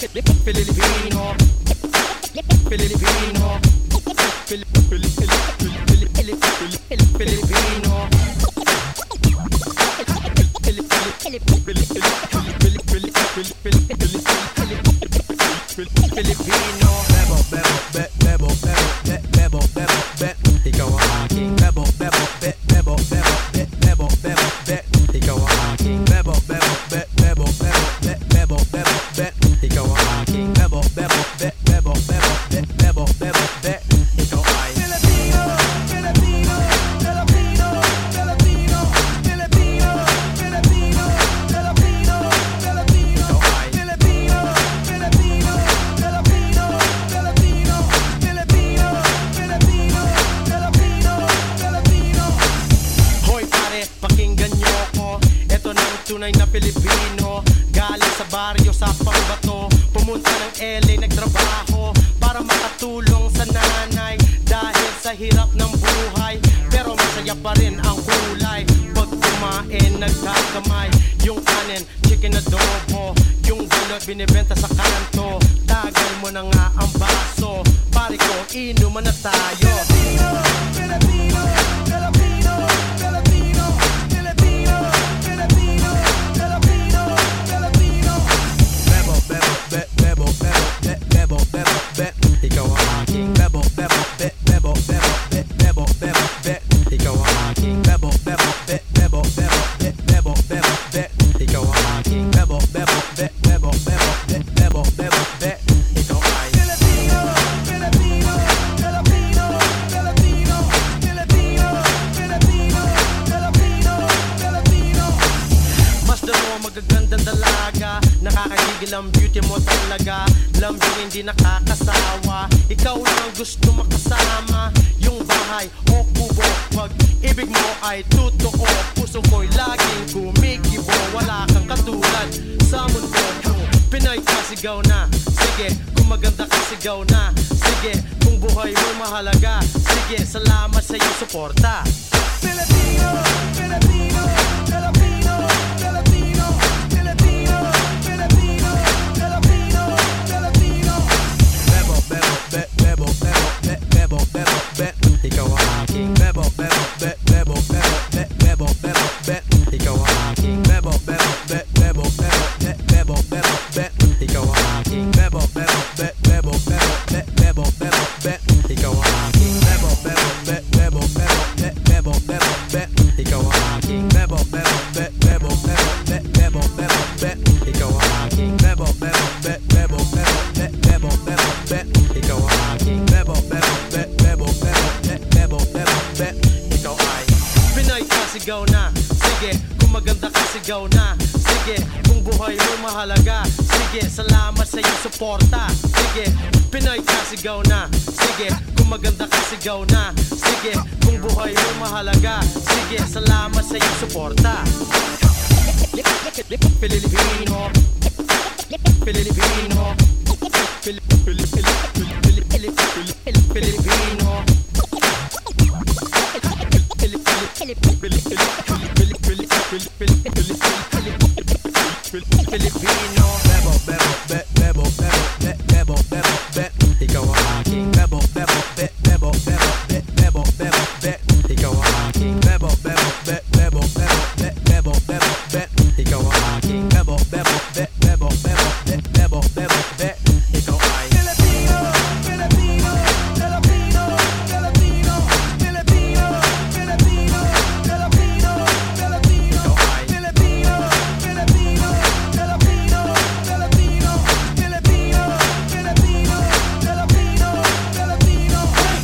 Filipino, bebo, bebo, bebo. Tunay na Pilipino Galing sa baryo sa pangbato Pumunta ng LA, nagtrabaho Para makatulong sa nanay Dahil sa hirap ng buhay. Pero masaya pa rin ang kulay. Pag kumain, nagkakamay. Yung kanin, chicken adobo. Yung bulot, binibenta sa kanto. Tagal mo na nga ang baso. Pare ko, inuman na tayo. Filipino, Magagandang dalaga. Nakakagigil ang beauty mo talaga. Lambing hindi nakakasawa. Ikaw lang ang gusto makasama. Yung bahay o kubo Pag ibig mo ay totoo. Puso ko'y laging kumikibo Wala kang katulad sa mundo. Pinay ka sigaw na. Sige, kung maganda ka sigaw na. Sige, kung buhay mo mahalaga. Sige, salamat sa iyong suporta. Filipino, Filipino, be, bebo, bebo, be, bebo, bebo, be Ikaw ang aking Bebo, bebo, be, bebo, bebo, be, bebo, bebo, be Ikaw ang aking Bebo, bebo, be, bebo, bebo, be, bebo, bebo, be Ikaw ang aking Bebo, bebo, be, bebo, bebo, be, bebo, bebo, be Ikaw ay Pinay ka sigaw na. Sige, kung maganda ka sigaw na. Sige, kung buhay mo mahalaga. Sige, salamat sa iyong suporta. Sige, Pinay ka sigaw na. Sige, kung maganda ka sigaw na. Sige, kung buhay mo mahalaga. Sige, salamat sa iyong suporta. Filipino Filipino Filipino Filipino Bebo, bebo, be, bebo, bebo, be, bebo, bebo, be Ikaw ang aking